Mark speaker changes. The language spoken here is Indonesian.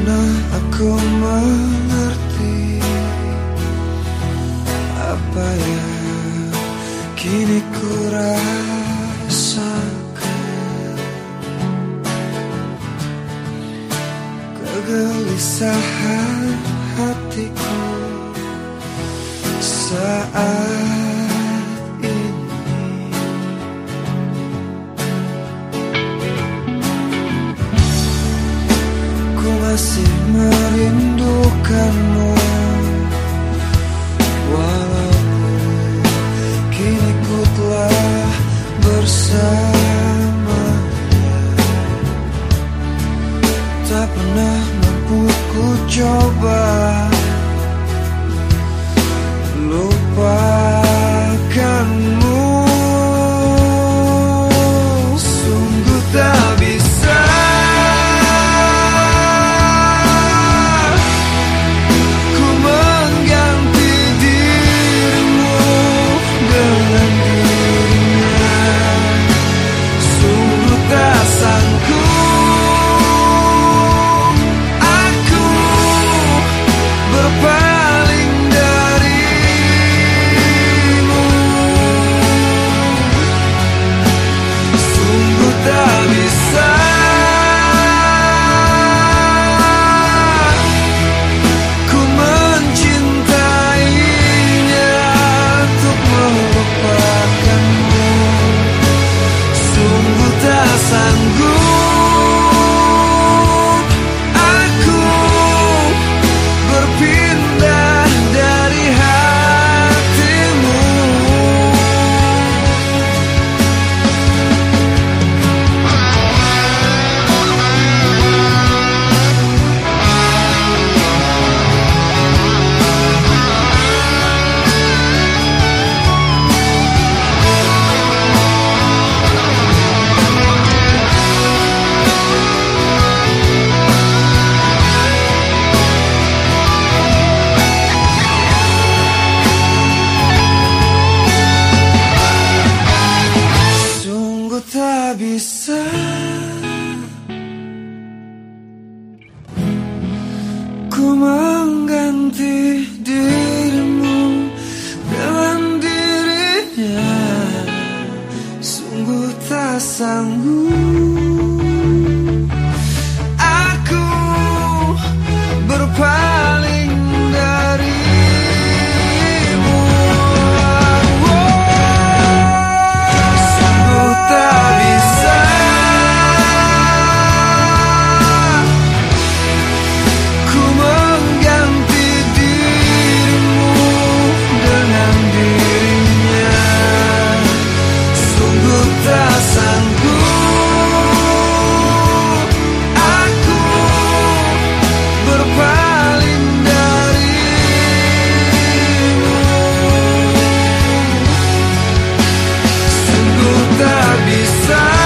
Speaker 1: pernah aku mengerti Apa yang kini ku rasakan. Kegelisahan hatiku Saat masih merindukanmu tak bisa fundo da abissal.